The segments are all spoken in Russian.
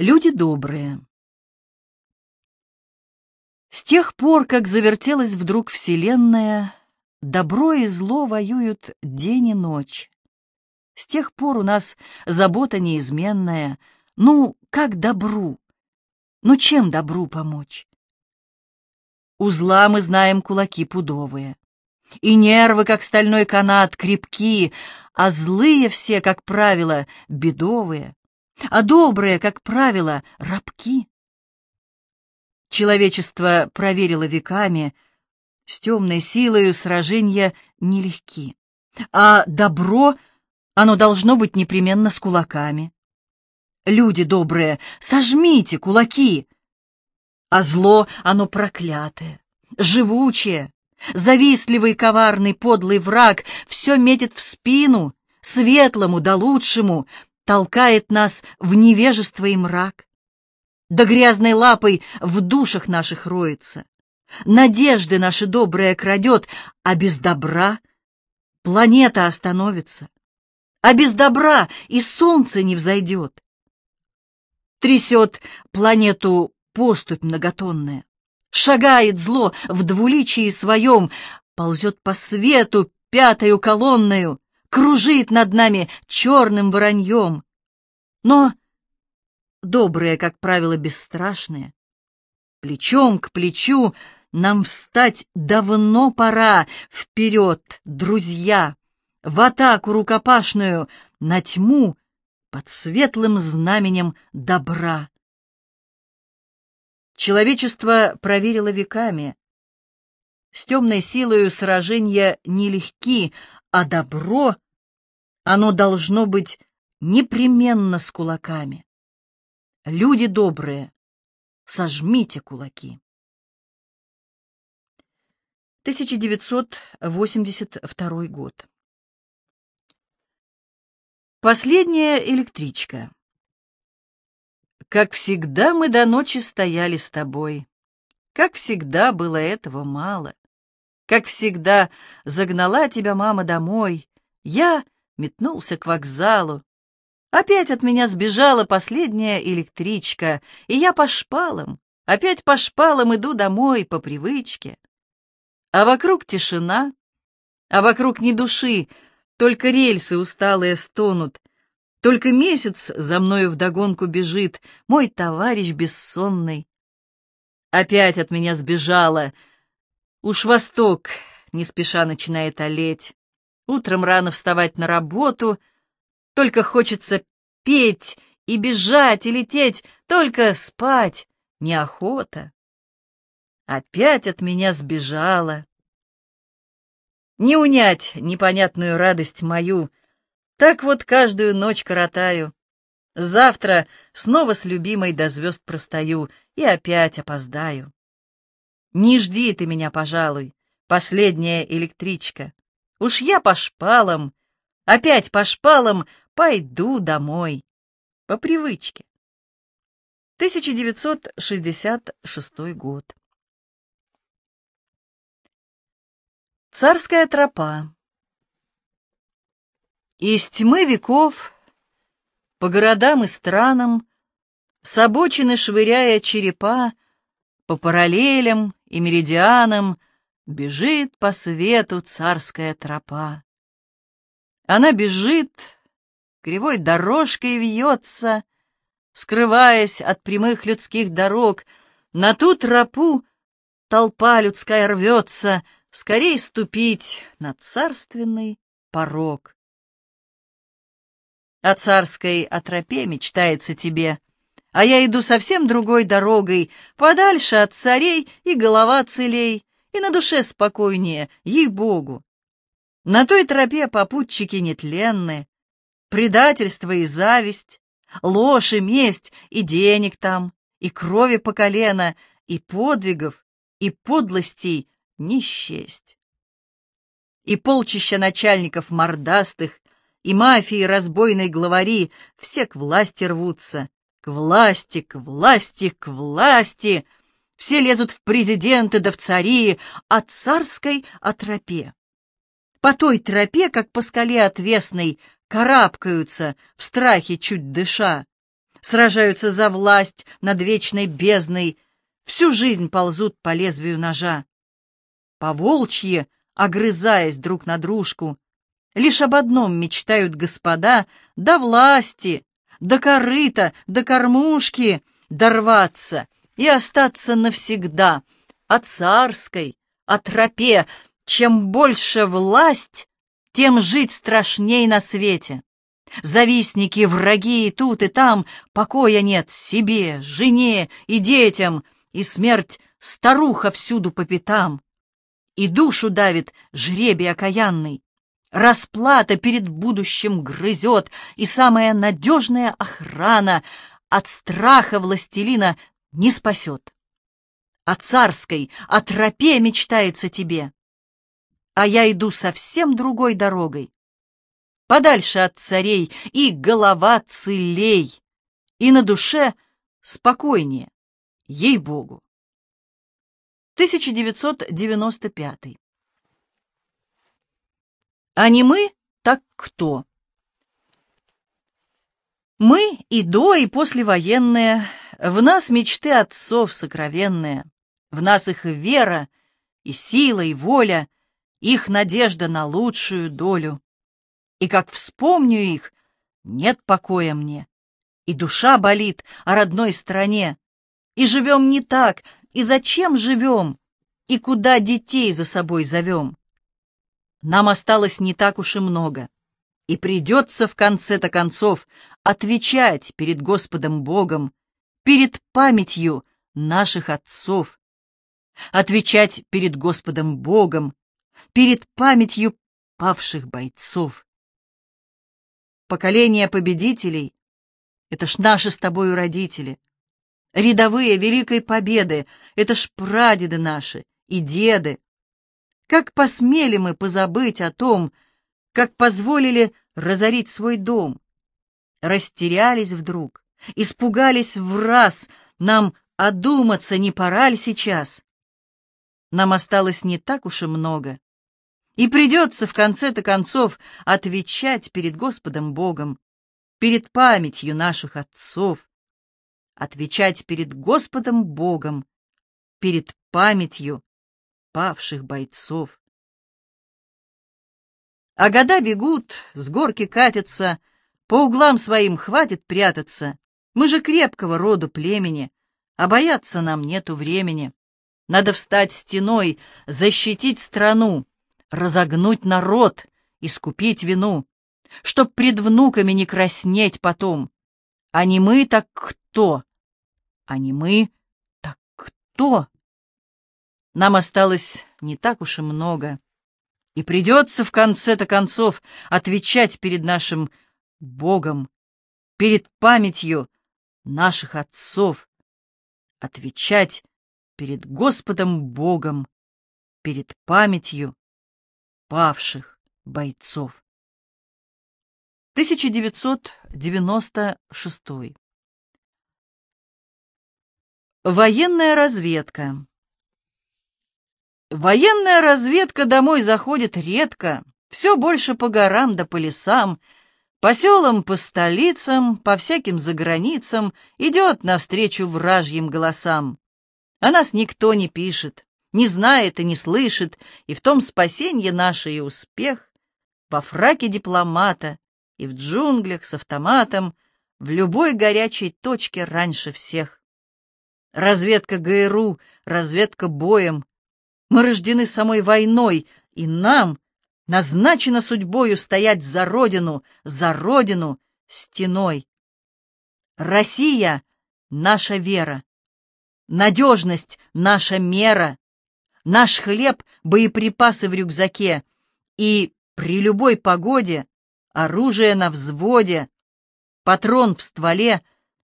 Люди добрые. С тех пор, как завертелась вдруг Вселенная, добро и зло воюют день и ночь. С тех пор у нас забота неизменная. Ну, как добру? Ну, чем добру помочь? У зла мы знаем кулаки пудовые, и нервы, как стальной канат, крепки, а злые все, как правило, бедовые а добрые, как правило, рабки. Человечество проверило веками, с темной силою сражения нелегки, а добро, оно должно быть непременно с кулаками. Люди добрые, сожмите кулаки, а зло, оно проклятое, живучее, завистливый, коварный, подлый враг все метит в спину, светлому да лучшему, толкает нас в невежество и мрак. Да грязной лапой в душах наших роется. Надежды наши добрые крадет, а без добра планета остановится. А без добра и солнце не взойдет. Трясет планету поступь многотонная. Шагает зло в двуличии своем, ползет по свету пятою колонною, кружит над нами черным вороньем. Но добрые, как правило, бесстрашные, плечом к плечу нам встать давно пора вперед, друзья, в атаку рукопашную на тьму под светлым знаменем добра. Человечество проверило веками. С темной силою сражения нелегки, а добро оно должно быть непременно с кулаками. Люди добрые, сожмите кулаки. 1982 год. Последняя электричка. Как всегда мы до ночи стояли с тобой. Как всегда было этого мало. Как всегда загнала тебя мама домой. Я метнулся к вокзалу. Опять от меня сбежала последняя электричка, и я по шпалам, опять по шпалам иду домой по привычке. А вокруг тишина, а вокруг ни души, только рельсы усталые стонут, только месяц за мною вдогонку бежит, мой товарищ бессонный. Опять от меня сбежала, уж восток не спеша начинает олеть. Утром рано вставать на работу, только хочется петь и бежать и лететь, только спать неохота. Опять от меня сбежала. Не унять непонятную радость мою, так вот каждую ночь коротаю. Завтра снова с любимой до звезд простою и опять опоздаю. Не жди ты меня, пожалуй, последняя электричка. Уж я по шпалам, опять по шпалам пойду домой. По привычке. 1966 год. Царская тропа. Из тьмы веков, по городам и странам, с обочины швыряя черепа, по параллелям и меридианам — Бежит по свету царская тропа. Она бежит, кривой дорожкой вьется, скрываясь от прямых людских дорог. На ту тропу толпа людская рвется, скорей ступить на царственный порог. О царской о тропе мечтается тебе, а я иду совсем другой дорогой, подальше от царей и голова целей, и на душе спокойнее, ей-богу. На той тропе попутчики нетленны, предательство и зависть, ложь и месть, и денег там, и крови по колено, и подвигов, и подлостей не счесть. И полчища начальников мордастых, и мафии разбойной главари все к власти рвутся, к власти, к власти, к власти — все лезут в президенты да в цари, а царской — о тропе. По той тропе, как по скале отвесной, карабкаются, в страхе чуть дыша. сражаются за власть над вечной бездной, всю жизнь ползут по лезвию ножа. По волчье, огрызаясь друг на дружку, лишь об одном мечтают господа до власти, до корыта, до кормушки дорваться и остаться навсегда, о царской, о тропе, чем больше власть, тем жить страшней на свете. Завистники, враги и тут, и там, покоя нет себе, жене и детям, и смерть старуха всюду по пятам. И душу давит жребий окаянный, расплата перед будущим грызет, и самая надежная охрана от страха властелина не спасет. О царской, о тропе мечтается тебе, а я иду совсем другой дорогой. Подальше от царей и голова целей, и на душе спокойнее, ей-богу. 1995 А не мы, так кто? Мы и до, и послевоенные, в нас мечты отцов сокровенные, в нас их вера, и сила, и воля, их надежда на лучшую долю. И как вспомню их, нет покоя мне, и душа болит о родной стране. И живем не так, и зачем живем, и куда детей за собой зовем. Нам осталось не так уж и много, и придется в конце-то концов отвечать перед Господом Богом, перед памятью наших отцов, отвечать перед Господом Богом, перед памятью павших бойцов. Поколение победителей — это ж наши с тобою родители. Рядовые Великой Победы — это ж прадеды наши и деды. Как посмели мы позабыть о том, как позволили разорить свой дом? Растерялись вдруг, испугались в раз, нам одуматься не пора ли сейчас? Нам осталось не так уж и много. И придется в конце-то концов отвечать перед Господом Богом, перед памятью наших отцов, отвечать перед Господом Богом, перед памятью павших бойцов. А года бегут, с горки катятся, по углам своим хватит прятаться. Мы же крепкого роду племени, а бояться нам нету времени. Надо встать стеной, защитить страну, разогнуть народ, искупить вину, чтоб пред внуками не краснеть потом. А не мы, так кто? А не мы, так кто? Нам осталось не так уж и много, и придется в конце-то концов отвечать перед нашим Богом, перед памятью наших отцов, отвечать перед Господом Богом, перед памятью павших бойцов. 1996. Военная разведка. Военная разведка домой заходит редко, все больше по горам да по лесам, по селам, по столицам, по всяким заграницам идет навстречу вражьим голосам. О нас никто не пишет, не знает и не слышит, и в том спасенье наше и успех, во фраке дипломата и в джунглях с автоматом, в любой горячей точке раньше всех. Разведка ГРУ, разведка боем. Мы рождены самой войной, и нам назначено судьбою стоять за родину, за родину стеной. Россия — наша вера. Надежность — наша мера. Наш хлеб — боеприпасы в рюкзаке. И при любой погоде оружие на взводе, патрон в стволе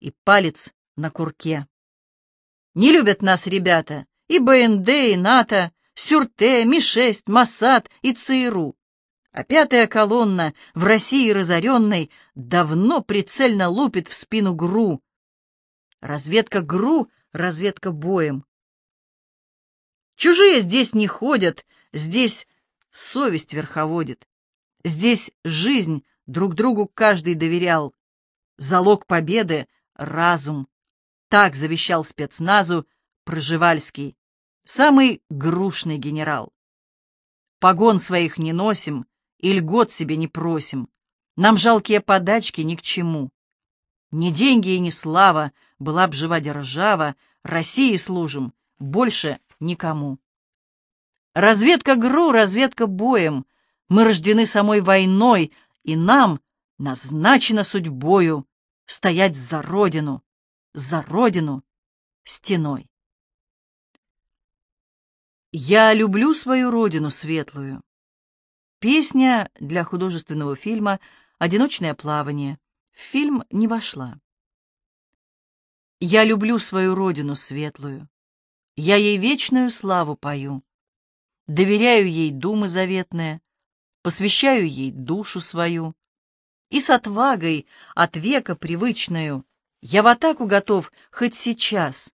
и палец на курке. Не любят нас ребята и БНД, и НАТО, Сюрте, Ми-6, Моссад и ЦРУ. А пятая колонна в России разоренной давно прицельно лупит в спину ГРУ. Разведка ГРУ — разведка боем. Чужие здесь не ходят, здесь совесть верховодит. Здесь жизнь друг другу каждый доверял. Залог победы — разум. Так завещал спецназу Проживальский, самый грушный генерал. Погон своих не носим и льгот себе не просим. Нам жалкие подачки ни к чему. Ни деньги и ни слава, была б жива держава, России служим, больше никому. Разведка ГРУ, разведка боем. Мы рождены самой войной, и нам назначено судьбою стоять за родину, за родину стеной. Я люблю свою родину светлую. Песня для художественного фильма «Одиночное плавание». В фильм не вошла. Я люблю свою родину светлую. Я ей вечную славу пою. Доверяю ей думы заветные, посвящаю ей душу свою. И с отвагой от века привычную я в атаку готов хоть сейчас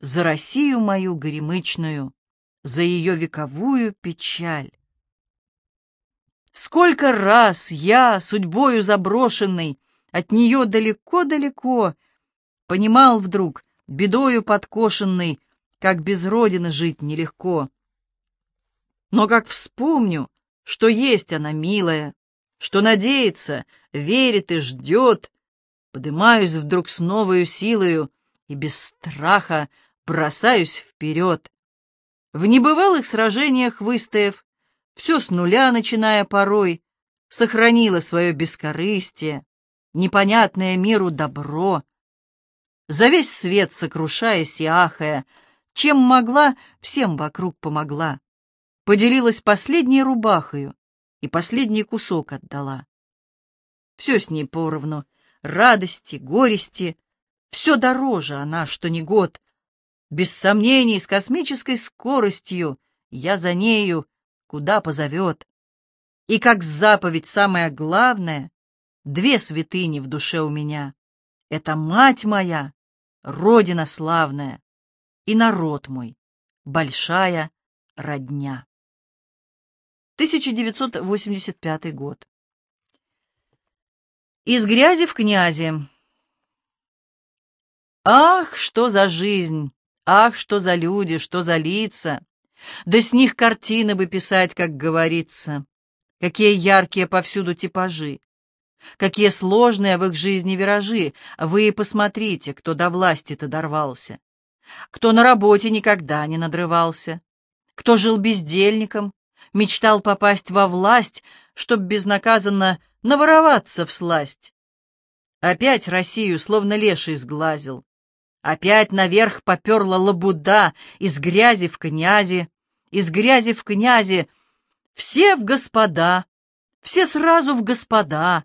за Россию мою горемычную, за ее вековую печаль. Сколько раз я, судьбою заброшенный, от нее далеко-далеко, понимал вдруг, бедою подкошенный, как без родины жить нелегко. Но как вспомню, что есть она милая, что надеется, верит и ждет, подымаюсь вдруг с новою силою и без страха бросаюсь вперед. В небывалых сражениях выстояв, все с нуля начиная порой, сохранила свое бескорыстие, непонятное миру добро. За весь свет сокрушаясь и ахая, чем могла, всем вокруг помогла поделилась последней рубахою и последний кусок отдала. Все с ней поровну, радости, горести, все дороже она, что не год. Без сомнений, с космической скоростью я за нею, куда позовет. И как заповедь самое главное, две святыни в душе у меня. Это мать моя, родина славная, и народ мой, большая родня. 1985 год. Из грязи в князи. Ах, что за жизнь! Ах, что за люди, что за лица! Да с них картины бы писать, как говорится. Какие яркие повсюду типажи! Какие сложные в их жизни виражи! Вы посмотрите, кто до власти-то дорвался. Кто на работе никогда не надрывался. Кто жил бездельником, мечтал попасть во власть, чтоб безнаказанно навороваться в сласть. Опять Россию словно леший сглазил. Опять наверх поперла лабуда из грязи в князи, из грязи в князи. Все в господа, все сразу в господа.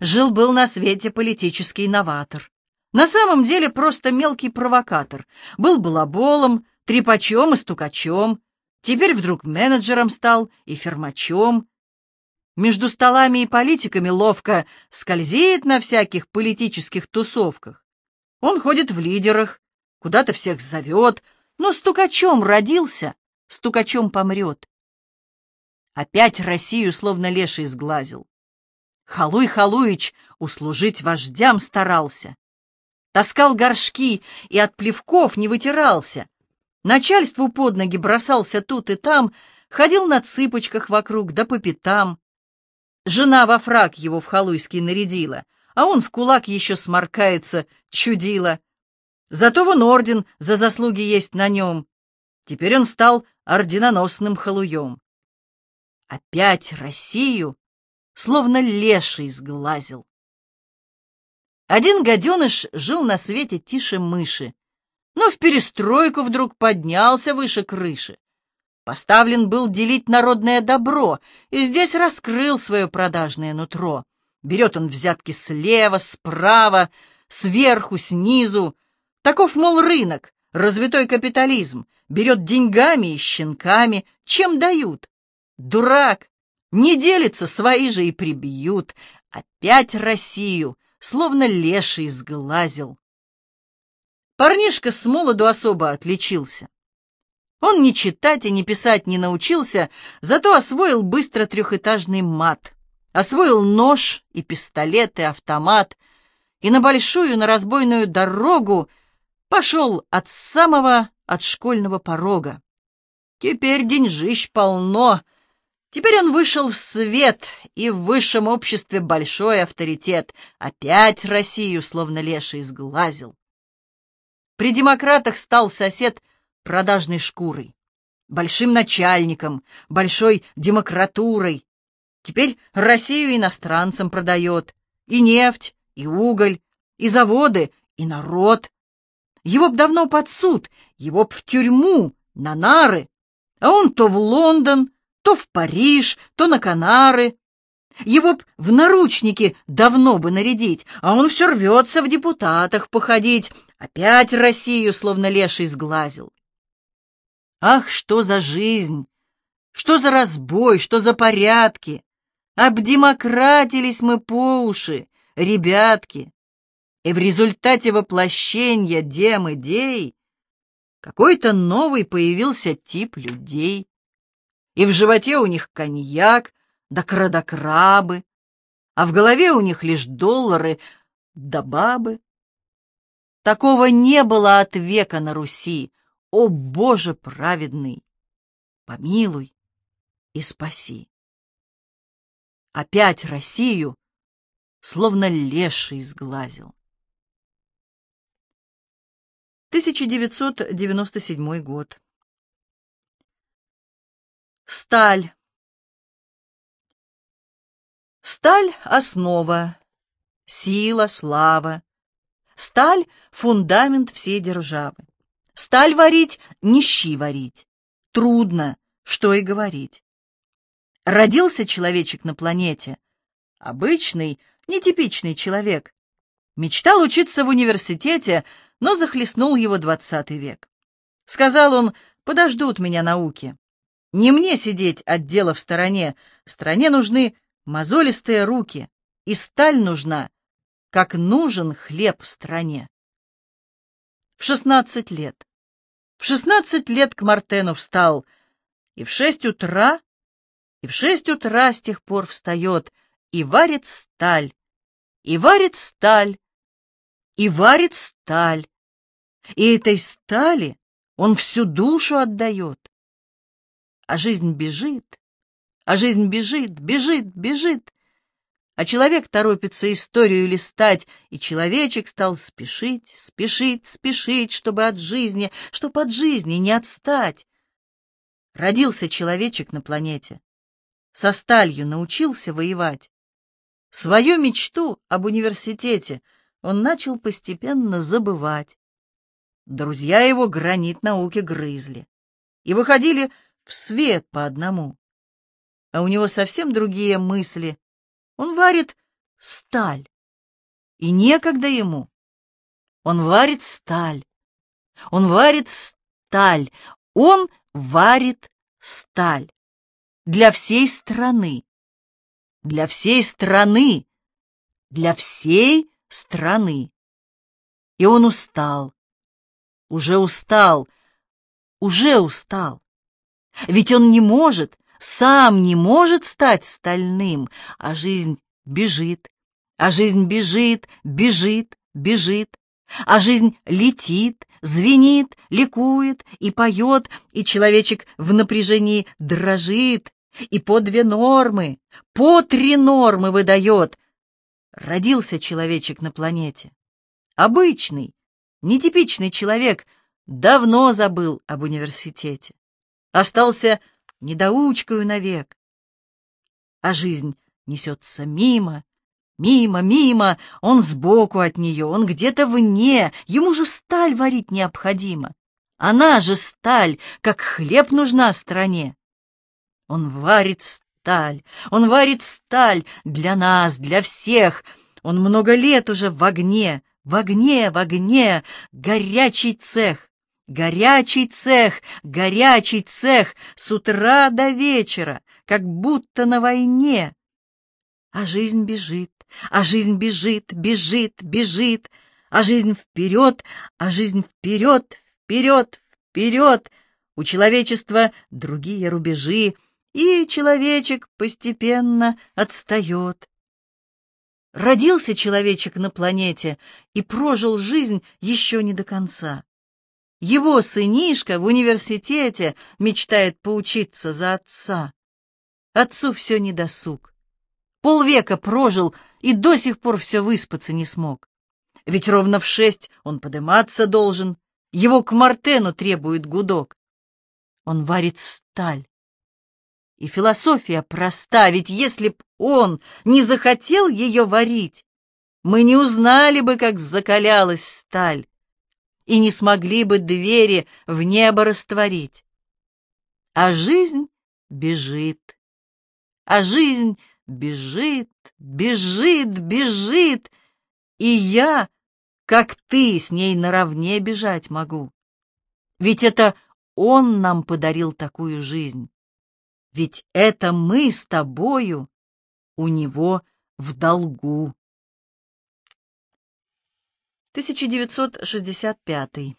Жил-был на свете политический новатор. На самом деле просто мелкий провокатор. Был балаболом, трепачом и стукачом, Теперь вдруг менеджером стал и фермачом. Между столами и политиками ловко скользит на всяких политических тусовках. Он ходит в лидерах, куда-то всех зовет, но стукачом родился, стукачом помрет. Опять Россию словно леший сглазил. Халуй Халуич услужить вождям старался. Таскал горшки и от плевков не вытирался. Начальству под ноги бросался тут и там, ходил на цыпочках вокруг, да по пятам. Жена во фраг его в халуйский нарядила, а он в кулак еще сморкается, чудила. Зато вон орден за заслуги есть на нем. Теперь он стал орденоносным халуем. Опять Россию словно леший сглазил. Один гаденыш жил на свете тише мыши, но в перестройку вдруг поднялся выше крыши. Поставлен был делить народное добро, и здесь раскрыл свое продажное нутро. Берет он взятки слева, справа, сверху, снизу. Таков, мол, рынок, развитой капитализм. Берет деньгами и щенками, чем дают. Дурак! Не делится, свои же и прибьют. Опять Россию, словно леший сглазил. Парнишка с молоду особо отличился. Он ни читать и ни писать не научился, зато освоил быстро трехэтажный мат, освоил нож и пистолет и автомат, и на большую, на разбойную дорогу пошел от самого от школьного порога. Теперь деньжищ полно. Теперь он вышел в свет, и в высшем обществе большой авторитет. Опять Россию, словно леший, сглазил. При демократах стал сосед продажной шкурой, большим начальником, большой демократурой. Теперь Россию иностранцам продает, и нефть, и уголь, и заводы, и народ. Его б давно под суд, его б в тюрьму, на нары, а он то в Лондон, то в Париж, то на Канары. Его б в наручники давно бы нарядить, а он все рвется в депутатах походить, опять Россию словно леший сглазил. Ах, что за жизнь! Что за разбой, что за порядки! Обдемократились мы по уши, ребятки! И в результате воплощения дем-идей какой-то новый появился тип людей. И в животе у них коньяк, да крадокрабы, а в голове у них лишь доллары да бабы. Такого не было от века на Руси. О, Боже праведный! Помилуй и спаси. Опять Россию словно леший сглазил. 1997 год. Сталь. Сталь — основа, сила, слава. Сталь — фундамент всей державы. Сталь варить — нищи варить. Трудно, что и говорить. Родился человечек на планете. Обычный, нетипичный человек. Мечтал учиться в университете, но захлестнул его двадцатый век. Сказал он, подождут меня науки. Не мне сидеть от дела в стороне, стране нужны мозолистые руки, и сталь нужна, как нужен хлеб стране. В шестнадцать лет. В шестнадцать лет к Мартену встал, и в шесть утра, и в шесть утра с тех пор встает, и варит сталь, и варит сталь, и варит сталь, и этой стали он всю душу отдает. А жизнь бежит, а жизнь бежит, бежит, бежит. А человек торопится историю листать, и человечек стал спешить, спешить, спешить, чтобы от жизни, чтобы от жизни не отстать. Родился человечек на планете, со сталью научился воевать. Свою мечту об университете он начал постепенно забывать. Друзья его гранит науки грызли и выходили в свет по одному. А у него совсем другие мысли. Он варит сталь, и некогда ему. Он варит сталь, он варит сталь, он варит сталь для всей страны, для всей страны, для всей страны. И он устал, уже устал, уже устал. Ведь он не может, сам не может стать стальным, а жизнь бежит, а жизнь бежит, бежит, бежит, а жизнь летит, звенит, ликует и поет, и человечек в напряжении дрожит, и по две нормы, по три нормы выдает. Родился человечек на планете. Обычный, Нетипичный человек давно забыл об университете. Остался недоучкою навек. А жизнь несется мимо, мимо, мимо, он сбоку от нее, он где-то вне, ему же сталь варить необходимо. Она же сталь, как хлеб нужна в стране. Он варит сталь, он варит сталь для нас, для всех. Он много лет уже в огне, в огне, в огне, горячий цех, горячий цех, горячий цех с утра до вечера, как будто на войне. А жизнь бежит, а жизнь бежит, бежит, бежит, а жизнь вперед, а жизнь вперед, вперед, вперед. У человечества другие рубежи, и человечек постепенно отстает. Родился человечек на планете и прожил жизнь еще не до конца. Его сынишка в университете мечтает поучиться за отца. Отцу все недосуг. Полвека прожил и до сих пор все выспаться не смог. Ведь ровно в шесть он подыматься должен, его к Мартену требует гудок. Он варит сталь. И философия проста, ведь если б он не захотел ее варить, мы не узнали бы, как закалялась сталь и не смогли бы двери в небо растворить. А жизнь бежит, а жизнь бежит, бежит, бежит, и я, как ты, с ней наравне бежать могу. Ведь это он нам подарил такую жизнь. Ведь это мы с тобою у него в долгу. 1965